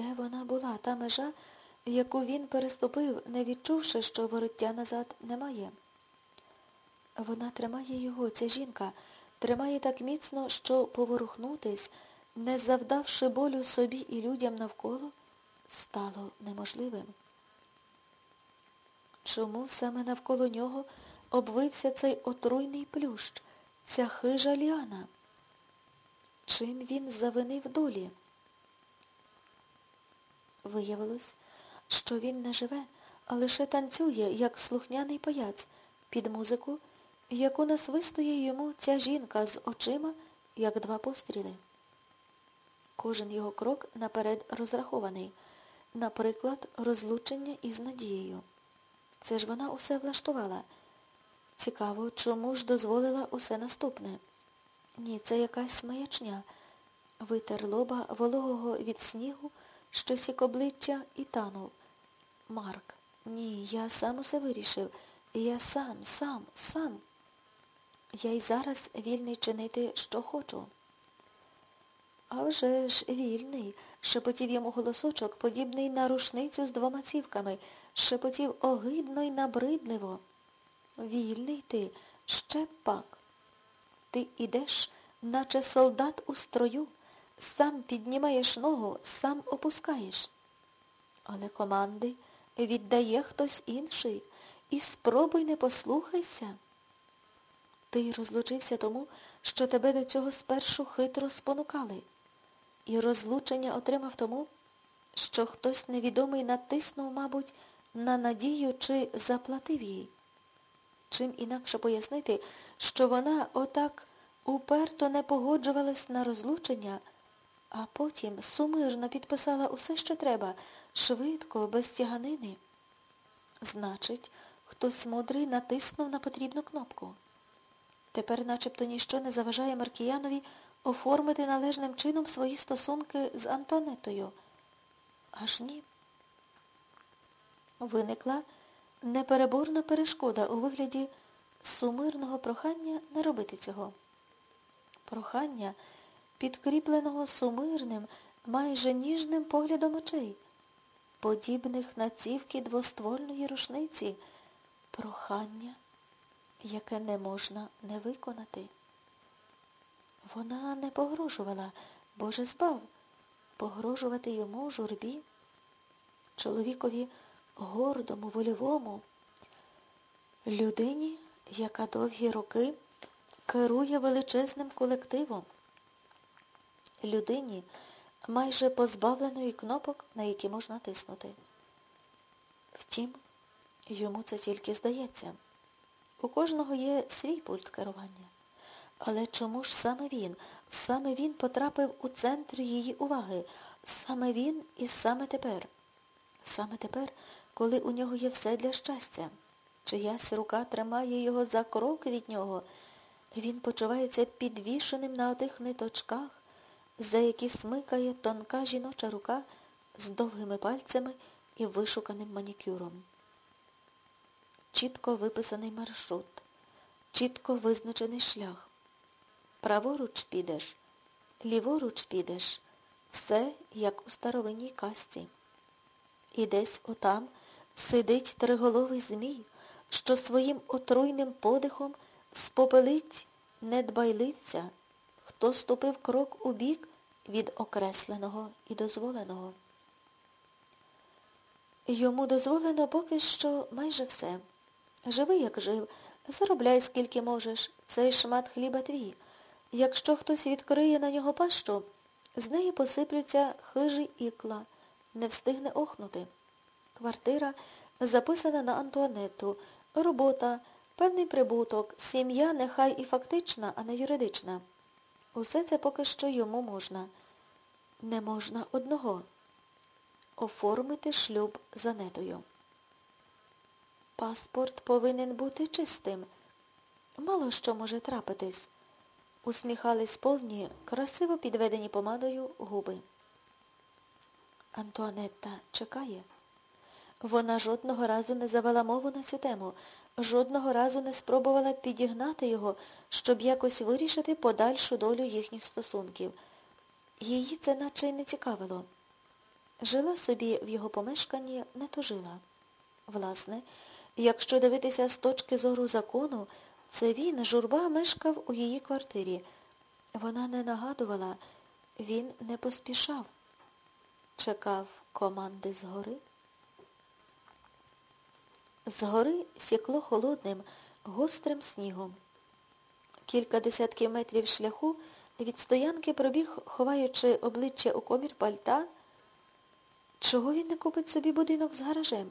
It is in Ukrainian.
Де вона була, та межа, яку він переступив, не відчувши, що вороття назад немає? Вона тримає його, ця жінка, тримає так міцно, що поворухнутись, не завдавши болю собі і людям навколо, стало неможливим. Чому саме навколо нього обвився цей отруйний плющ, ця хижа ліана? Чим він завинив долі? Виявилось, що він не живе, а лише танцює, як слухняний паяць, під музику, яку насвистує йому ця жінка з очима, як два постріли. Кожен його крок наперед розрахований, наприклад, розлучення із надією. Це ж вона усе влаштувала. Цікаво, чому ж дозволила усе наступне? Ні, це якась маячня. Витер лоба вологого від снігу, що сік обличчя і танув. Марк, ні, я сам усе вирішив. Я сам, сам, сам. Я й зараз вільний чинити, що хочу. А вже ж вільний, шепотів йому голосочок, подібний на рушницю з двома цівками, шепотів огидно й набридливо. Вільний ти, ще пак. Ти ідеш, наче солдат у строю, сам піднімаєш ногу, сам опускаєш. Але команди віддає хтось інший, і спробуй не послухайся. Ти розлучився тому, що тебе до цього спершу хитро спонукали. І розлучення отримав тому, що хтось невідомий натиснув, мабуть, на надію чи заплатив їй. Чим інакше пояснити, що вона отак уперто не погоджувалась на розлучення, а потім сумирно підписала усе, що треба, швидко, без тяганини. Значить, хтось мудрий натиснув на потрібну кнопку. Тепер начебто ніщо не заважає Маркіянові оформити належним чином свої стосунки з Антонетою. Аж ні. Виникла непереборна перешкода у вигляді сумирного прохання не робити цього. Прохання, підкріпленого сумирним, майже ніжним поглядом очей, подібних на цівки двоствольної рушниці, прохання, яке не можна не виконати. Вона не погрожувала, Боже збав, погрожувати йому журбі, чоловікові гордому, вольовому, людині, яка довгі роки керує величезним колективом, людині, майже позбавленої кнопок, на які можна тиснути. Втім, йому це тільки здається. У кожного є свій пульт керування. Але чому ж саме він, саме він потрапив у центр її уваги, саме він і саме тепер? Саме тепер, коли у нього є все для щастя. Чиясь рука тримає його за крок від нього, він почувається підвішеним на отих ниточках, за які смикає тонка жіноча рука з довгими пальцями і вишуканим манікюром. Чітко виписаний маршрут, чітко визначений шлях. Праворуч підеш, ліворуч підеш, все як у старовинній касті. І десь отам сидить триголовий змій, що своїм отруйним подихом спопелить недбайливця, хто ступив крок у бік від окресленого і дозволеного. Йому дозволено поки що майже все. Живи, як жив, заробляй, скільки можеш, цей шмат хліба твій. Якщо хтось відкриє на нього пащу, з неї посиплються хижі ікла, не встигне охнути. Квартира записана на Антуанетту, робота, певний прибуток, сім'я нехай і фактична, а не юридична. Усе це поки що йому можна. Не можна одного оформити шлюб за нетою. Паспорт повинен бути чистим. Мало що може трапитись. Усміхались повні, красиво підведені помадою губи. Антуанетта чекає. Вона жодного разу не завела мову на цю тему, жодного разу не спробувала підігнати його, щоб якось вирішити подальшу долю їхніх стосунків. Її це наче й не цікавило. Жила собі в його помешканні, не тужила. Власне, якщо дивитися з точки зору закону, це він, журба, мешкав у її квартирі. Вона не нагадувала, він не поспішав. Чекав команди згори. Згори сікло холодним, гострим снігом. Кілька десятків метрів шляху від стоянки пробіг, ховаючи обличчя у комір пальта. Чого він не купить собі будинок з гаражем?